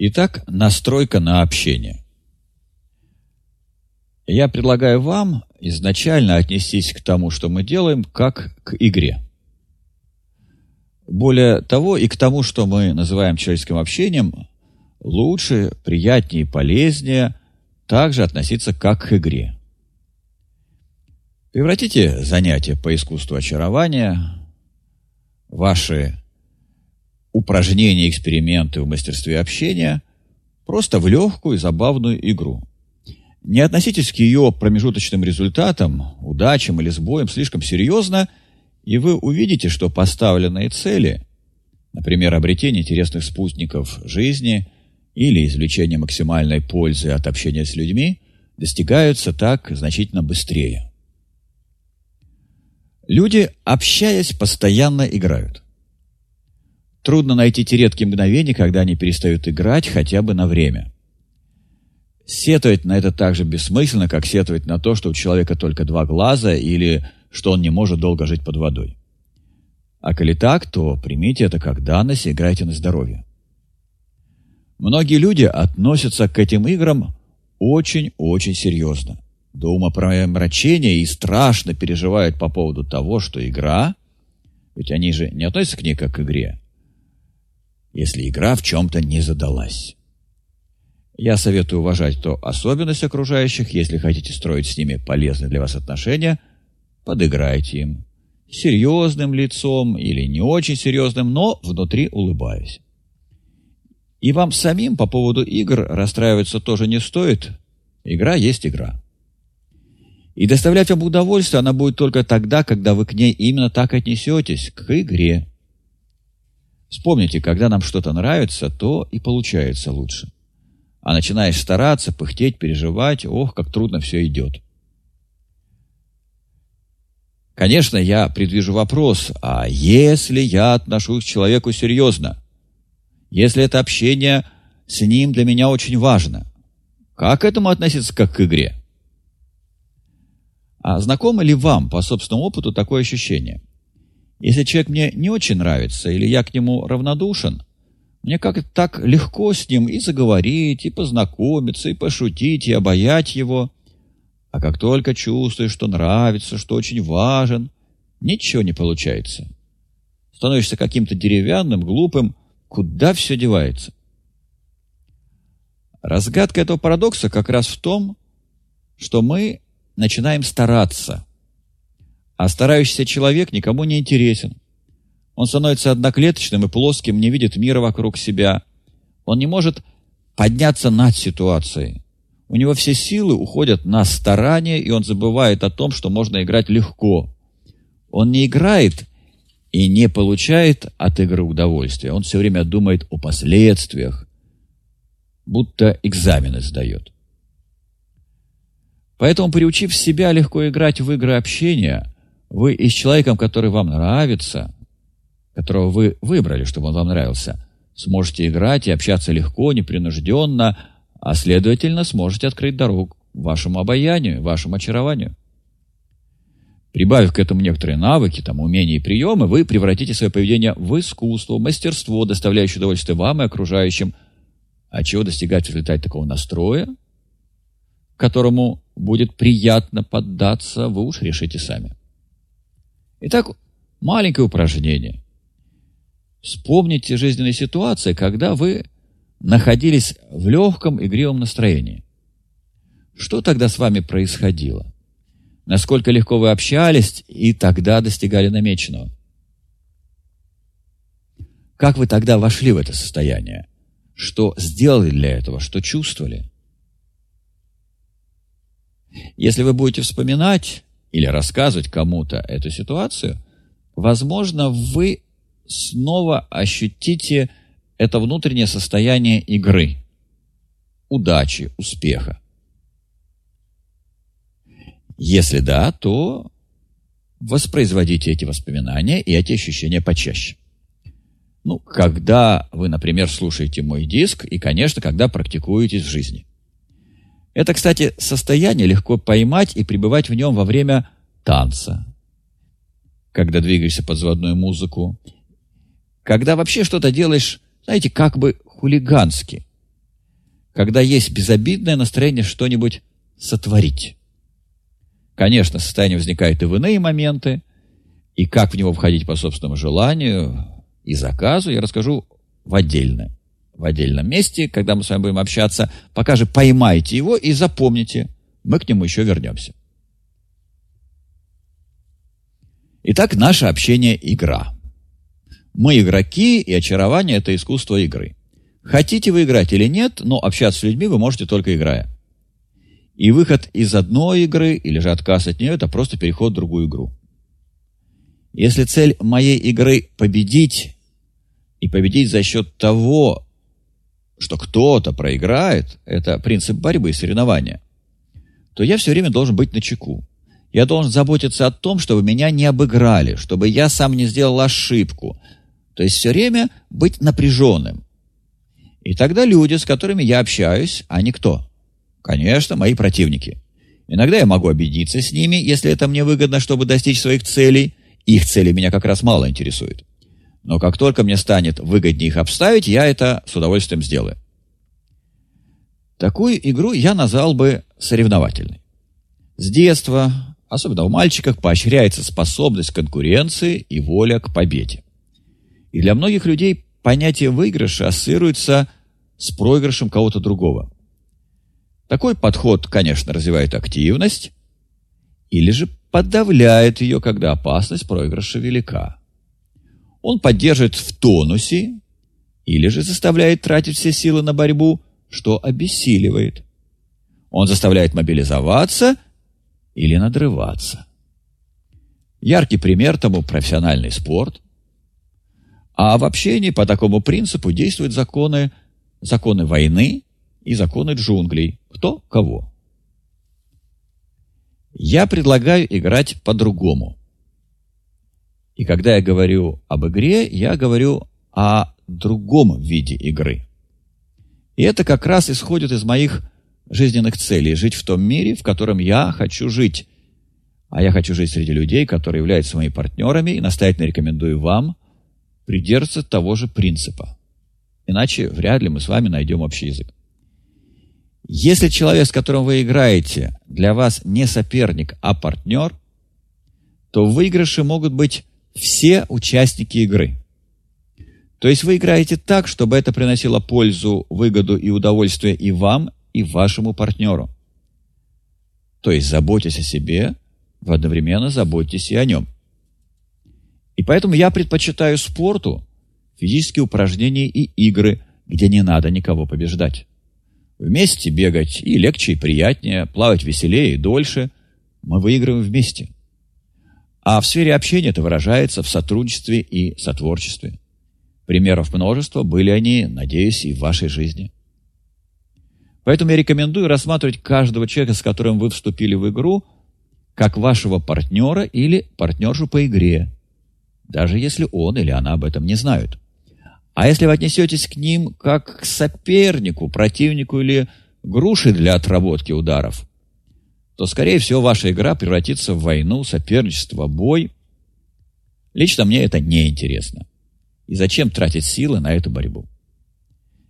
Итак, настройка на общение. Я предлагаю вам изначально отнестись к тому, что мы делаем, как к игре. Более того, и к тому, что мы называем человеческим общением, лучше, приятнее полезнее также относиться как к игре. Превратите занятия по искусству очарования, ваши упражнения, эксперименты в мастерстве общения просто в легкую, забавную игру. Не относитесь к ее промежуточным результатам, удачам или сбоям слишком серьезно, и вы увидите, что поставленные цели, например, обретение интересных спутников жизни или извлечение максимальной пользы от общения с людьми, достигаются так значительно быстрее. Люди, общаясь, постоянно играют. Трудно найти те редкие мгновения, когда они перестают играть хотя бы на время. Сетовать на это так же бессмысленно, как сетовать на то, что у человека только два глаза или что он не может долго жить под водой. А коли так, то примите это как данность и играйте на здоровье. Многие люди относятся к этим играм очень-очень серьезно. До умопромрачения и страшно переживают по поводу того, что игра, ведь они же не относятся к ней как к игре, если игра в чем-то не задалась. Я советую уважать то особенность окружающих, если хотите строить с ними полезные для вас отношения, подыграйте им. Серьезным лицом или не очень серьезным, но внутри улыбаясь. И вам самим по поводу игр расстраиваться тоже не стоит. Игра есть игра. И доставлять вам удовольствие она будет только тогда, когда вы к ней именно так отнесетесь, к игре. Вспомните, когда нам что-то нравится, то и получается лучше. А начинаешь стараться, пыхтеть, переживать, ох, как трудно все идет. Конечно, я предвижу вопрос, а если я отношусь к человеку серьезно? Если это общение с ним для меня очень важно? Как к этому относиться как к игре? А знакомо ли вам по собственному опыту такое ощущение? Если человек мне не очень нравится или я к нему равнодушен, мне как-то так легко с ним и заговорить, и познакомиться, и пошутить, и обаять его. А как только чувствуешь, что нравится, что очень важен, ничего не получается. Становишься каким-то деревянным, глупым, куда все девается? Разгадка этого парадокса как раз в том, что мы начинаем стараться – а старающийся человек никому не интересен. Он становится одноклеточным и плоским, не видит мира вокруг себя. Он не может подняться над ситуацией. У него все силы уходят на старание, и он забывает о том, что можно играть легко. Он не играет и не получает от игры удовольствия. Он все время думает о последствиях, будто экзамены сдает. Поэтому, приучив себя легко играть в игры общения – вы и с человеком, который вам нравится, которого вы выбрали, чтобы он вам нравился, сможете играть и общаться легко, непринужденно, а следовательно сможете открыть дорогу вашему обаянию, вашему очарованию. Прибавив к этому некоторые навыки, там, умения и приемы, вы превратите свое поведение в искусство, мастерство, доставляющее удовольствие вам и окружающим. А чего достигать в результате такого настроя, которому будет приятно поддаться, вы уж решите сами. Итак, маленькое упражнение. Вспомните жизненные ситуации, когда вы находились в легком игривом настроении. Что тогда с вами происходило? Насколько легко вы общались и тогда достигали намеченного? Как вы тогда вошли в это состояние? Что сделали для этого? Что чувствовали? Если вы будете вспоминать, или рассказывать кому-то эту ситуацию, возможно, вы снова ощутите это внутреннее состояние игры, удачи, успеха. Если да, то воспроизводите эти воспоминания и эти ощущения почаще. Ну, когда вы, например, слушаете мой диск и, конечно, когда практикуетесь в жизни. Это, кстати, состояние легко поймать и пребывать в нем во время танца, когда двигаешься под заводную музыку, когда вообще что-то делаешь, знаете, как бы хулигански, когда есть безобидное настроение что-нибудь сотворить. Конечно, состояние возникает и в иные моменты, и как в него входить по собственному желанию и заказу, я расскажу в отдельно, в отдельном месте, когда мы с вами будем общаться. Пока же поймайте его и запомните, мы к нему еще вернемся. Итак, наше общение – игра. Мы игроки, и очарование – это искусство игры. Хотите вы играть или нет, но общаться с людьми вы можете только играя. И выход из одной игры или же отказ от нее – это просто переход в другую игру. Если цель моей игры – победить, и победить за счет того, что кто-то проиграет, это принцип борьбы и соревнования, то я все время должен быть на чеку. Я должен заботиться о том, чтобы меня не обыграли, чтобы я сам не сделал ошибку. То есть все время быть напряженным. И тогда люди, с которыми я общаюсь, они кто? Конечно, мои противники. Иногда я могу объединиться с ними, если это мне выгодно, чтобы достичь своих целей. Их цели меня как раз мало интересуют. Но как только мне станет выгоднее их обставить, я это с удовольствием сделаю. Такую игру я назвал бы соревновательной. С детства, особенно у мальчиков, поощряется способность к конкуренции и воля к победе. И для многих людей понятие выигрыша ассоциируется с проигрышем кого-то другого. Такой подход, конечно, развивает активность или же подавляет ее, когда опасность проигрыша велика. Он поддерживает в тонусе или же заставляет тратить все силы на борьбу, что обессиливает. Он заставляет мобилизоваться или надрываться. Яркий пример тому профессиональный спорт. А в общении по такому принципу действуют законы, законы войны и законы джунглей. Кто кого. Я предлагаю играть по-другому. И когда я говорю об игре, я говорю о другом виде игры. И это как раз исходит из моих жизненных целей. Жить в том мире, в котором я хочу жить. А я хочу жить среди людей, которые являются моими партнерами, и настоятельно рекомендую вам придерживаться того же принципа. Иначе вряд ли мы с вами найдем общий язык. Если человек, с которым вы играете, для вас не соперник, а партнер, то в выигрыше могут быть все участники игры. То есть вы играете так, чтобы это приносило пользу, выгоду и удовольствие и вам, и вашему партнеру. То есть заботьтесь о себе, вы одновременно заботьтесь и о нем. И поэтому я предпочитаю спорту физические упражнения и игры, где не надо никого побеждать. Вместе бегать и легче, и приятнее, плавать веселее и дольше. Мы выигрываем вместе. А в сфере общения это выражается в сотрудничестве и сотворчестве. Примеров множество, были они, надеюсь, и в вашей жизни. Поэтому я рекомендую рассматривать каждого человека, с которым вы вступили в игру, как вашего партнера или партнершу по игре, даже если он или она об этом не знают. А если вы отнесетесь к ним как к сопернику, противнику или груши для отработки ударов, то, скорее всего, ваша игра превратится в войну, соперничество, бой. Лично мне это не интересно. И зачем тратить силы на эту борьбу?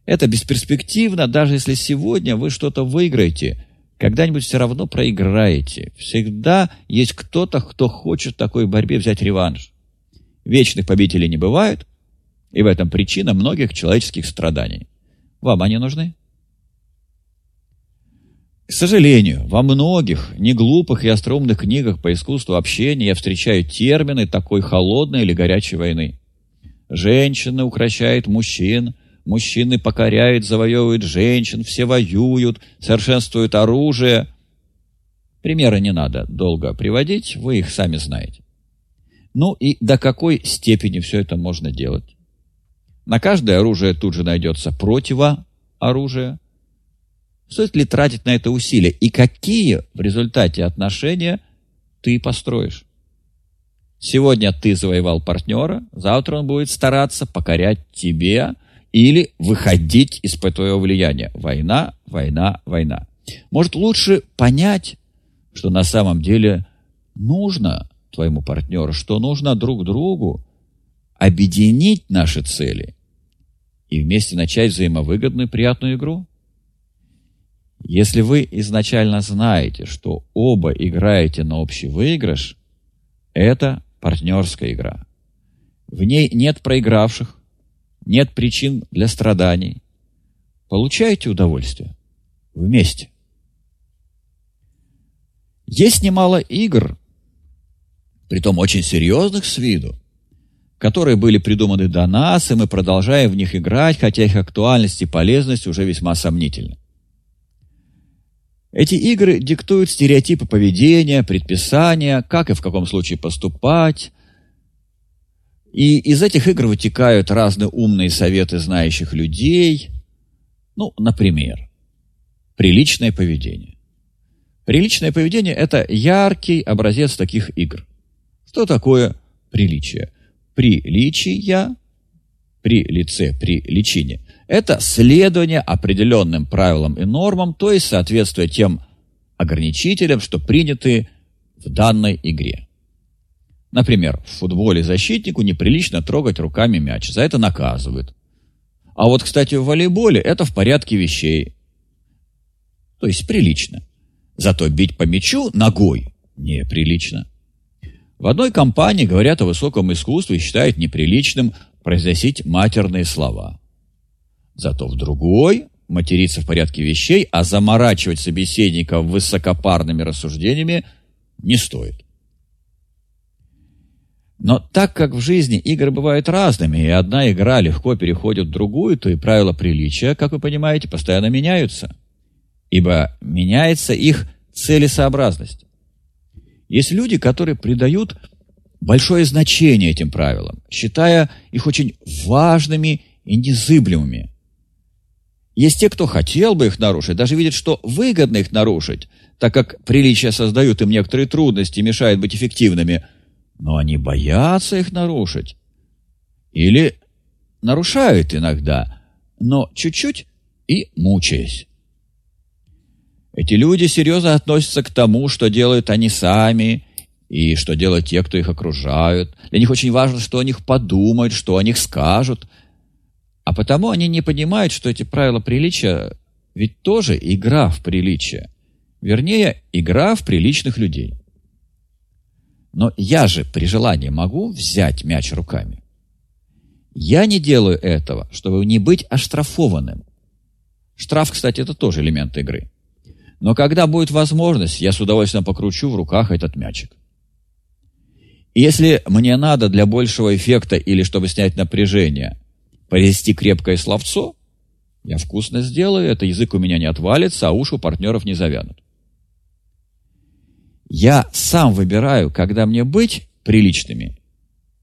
Это бесперспективно, даже если сегодня вы что-то выиграете, когда-нибудь все равно проиграете. Всегда есть кто-то, кто хочет в такой борьбе взять реванш. Вечных победителей не бывает, и в этом причина многих человеческих страданий. Вам они нужны? К сожалению, во многих неглупых и остроумных книгах по искусству общения я встречаю термины такой холодной или горячей войны. Женщины укращают мужчин, мужчины покоряют, завоевывают женщин, все воюют, совершенствуют оружие. Примеры не надо долго приводить, вы их сами знаете. Ну и до какой степени все это можно делать? На каждое оружие тут же найдется противооружие. Стоит ли тратить на это усилия? И какие в результате отношения ты построишь? Сегодня ты завоевал партнера, завтра он будет стараться покорять тебе или выходить из-под твоего влияния. Война, война, война. Может, лучше понять, что на самом деле нужно твоему партнеру, что нужно друг другу объединить наши цели и вместе начать взаимовыгодную приятную игру? Если вы изначально знаете, что оба играете на общий выигрыш, это партнерская игра. В ней нет проигравших, нет причин для страданий. Получаете удовольствие вместе. Есть немало игр, притом очень серьезных с виду, которые были придуманы до нас, и мы продолжаем в них играть, хотя их актуальность и полезность уже весьма сомнительны. Эти игры диктуют стереотипы поведения, предписания, как и в каком случае поступать. И из этих игр вытекают разные умные советы знающих людей. Ну, например, приличное поведение. Приличное поведение – это яркий образец таких игр. Что такое приличие? Приличия при лице, при личине – это следование определенным правилам и нормам, то есть соответствие тем ограничителям, что приняты в данной игре. Например, в футболе защитнику неприлично трогать руками мяч, за это наказывают. А вот, кстати, в волейболе это в порядке вещей. То есть прилично. Зато бить по мячу ногой неприлично. В одной компании говорят о высоком искусстве и считают неприличным произносить матерные слова. Зато в другой материться в порядке вещей, а заморачивать собеседника высокопарными рассуждениями не стоит. Но так как в жизни игры бывают разными, и одна игра легко переходит в другую, то и правила приличия, как вы понимаете, постоянно меняются – ибо меняется их целесообразность. Есть люди, которые придают большое значение этим правилам, считая их очень важными и незыблемыми. Есть те, кто хотел бы их нарушить, даже видят, что выгодно их нарушить, так как приличия создают им некоторые трудности и мешают быть эффективными, но они боятся их нарушить. Или нарушают иногда, но чуть-чуть и мучаясь. Эти люди серьезно относятся к тому, что делают они сами, и что делают те, кто их окружают. Для них очень важно, что о них подумают, что о них скажут. А потому они не понимают, что эти правила приличия ведь тоже игра в приличие. Вернее, игра в приличных людей. Но я же при желании могу взять мяч руками. Я не делаю этого, чтобы не быть оштрафованным. Штраф, кстати, это тоже элемент игры. Но когда будет возможность, я с удовольствием покручу в руках этот мячик. И если мне надо для большего эффекта или чтобы снять напряжение, повести крепкое словцо, я вкусно сделаю, это язык у меня не отвалится, а уши у партнеров не завянут. Я сам выбираю, когда мне быть приличными,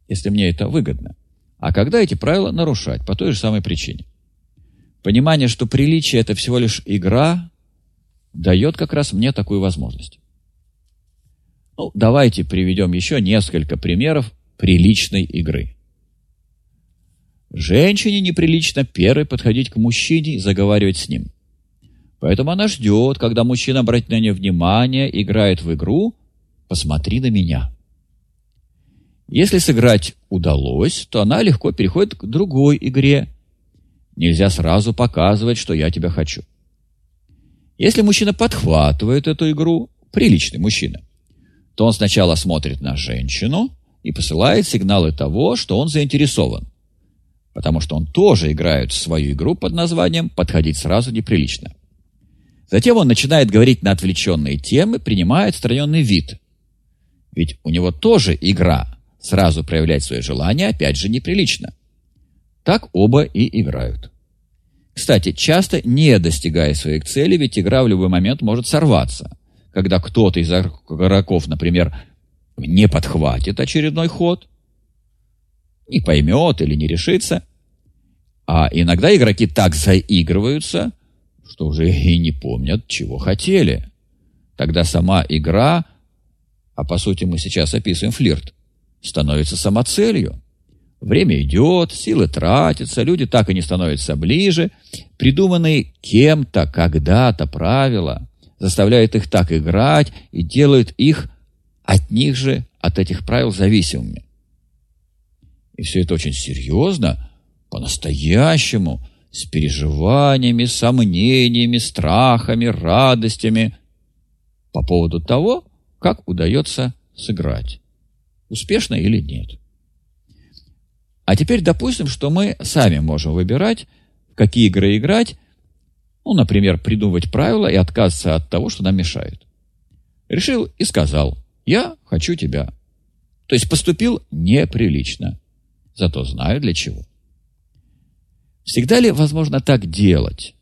если мне это выгодно, а когда эти правила нарушать по той же самой причине. Понимание, что приличие – это всего лишь игра, дает как раз мне такую возможность. Ну, давайте приведем еще несколько примеров приличной игры. Женщине неприлично первой подходить к мужчине и заговаривать с ним. Поэтому она ждет, когда мужчина обратит на нее внимание, играет в игру «посмотри на меня». Если сыграть удалось, то она легко переходит к другой игре. Нельзя сразу показывать, что я тебя хочу. Если мужчина подхватывает эту игру, приличный мужчина, то он сначала смотрит на женщину и посылает сигналы того, что он заинтересован. Потому что он тоже играет свою игру под названием «Подходить сразу неприлично». Затем он начинает говорить на отвлеченные темы, принимая отстраненный вид. Ведь у него тоже игра. Сразу проявлять свои желания, опять же, неприлично. Так оба и играют. Кстати, часто не достигая своих целей, ведь игра в любой момент может сорваться. Когда кто-то из игроков, например, не подхватит очередной ход, не поймет или не решится. А иногда игроки так заигрываются, что уже и не помнят, чего хотели. Тогда сама игра, а по сути мы сейчас описываем флирт, становится самоцелью. Время идет, силы тратятся, люди так и не становятся ближе. Придуманные кем-то когда-то правила заставляют их так играть и делают их от них же, от этих правил зависимыми. И все это очень серьезно, по-настоящему, с переживаниями, сомнениями, страхами, радостями по поводу того, как удается сыграть, успешно или нет. А теперь допустим, что мы сами можем выбирать, какие игры играть, ну, например, придумывать правила и отказываться от того, что нам мешает. Решил и сказал, я хочу тебя. То есть поступил неприлично, зато знаю для чего. Всегда ли возможно так делать?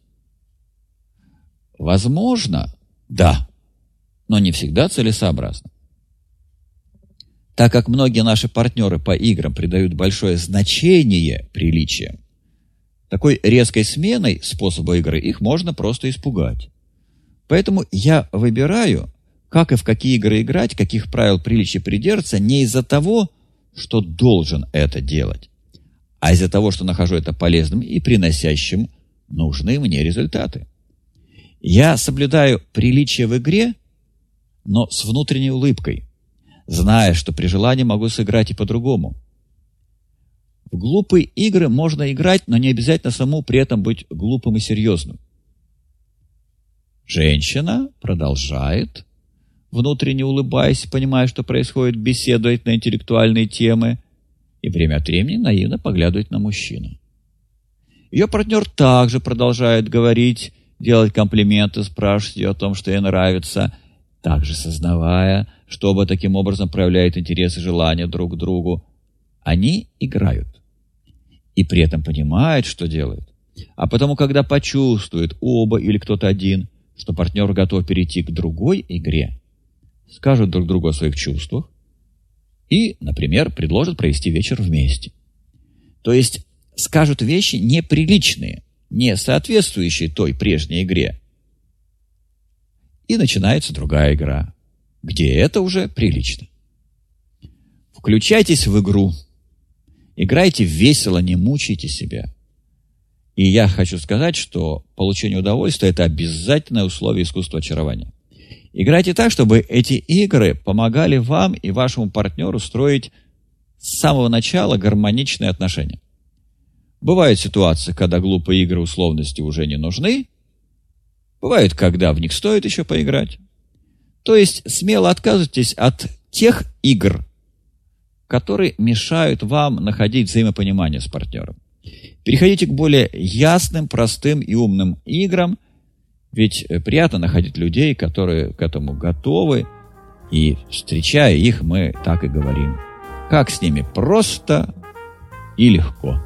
Возможно, да, но не всегда целесообразно. Так как многие наши партнеры по играм придают большое значение приличиям, такой резкой сменой способа игры их можно просто испугать. Поэтому я выбираю, как и в какие игры играть, каких правил приличия придерживаться, не из-за того, что должен это делать, а из-за того, что нахожу это полезным и приносящим нужные мне результаты. Я соблюдаю приличие в игре, но с внутренней улыбкой, зная, что при желании могу сыграть и по-другому. В глупые игры можно играть, но не обязательно саму при этом быть глупым и серьезным. Женщина продолжает, внутренне улыбаясь, понимая, что происходит, беседовать на интеллектуальные темы – и время от времени наивно поглядывает на мужчину. Ее партнер также продолжает говорить, делать комплименты, спрашивать ее о том, что ей нравится, также сознавая, что оба таким образом проявляют интерес и желание друг к другу. Они играют. И при этом понимают, что делают. А потому, когда почувствуют оба или кто-то один, что партнер готов перейти к другой игре, скажут друг другу о своих чувствах, и, например, предложат провести вечер вместе. То есть скажут вещи неприличные, не соответствующие той прежней игре. И начинается другая игра, где это уже прилично. Включайтесь в игру. Играйте весело, не мучайте себя. И я хочу сказать, что получение удовольствия – это обязательное условие искусства очарования. Играйте так, чтобы эти игры помогали вам и вашему партнеру строить с самого начала гармоничные отношения. Бывают ситуации, когда глупые игры условности уже не нужны. Бывают, когда в них стоит еще поиграть. То есть смело отказывайтесь от тех игр, которые мешают вам находить взаимопонимание с партнером. Переходите к более ясным, простым и умным играм, ведь э, приятно находить людей, которые к этому готовы, и встречая их, мы так и говорим. Как с ними просто и легко.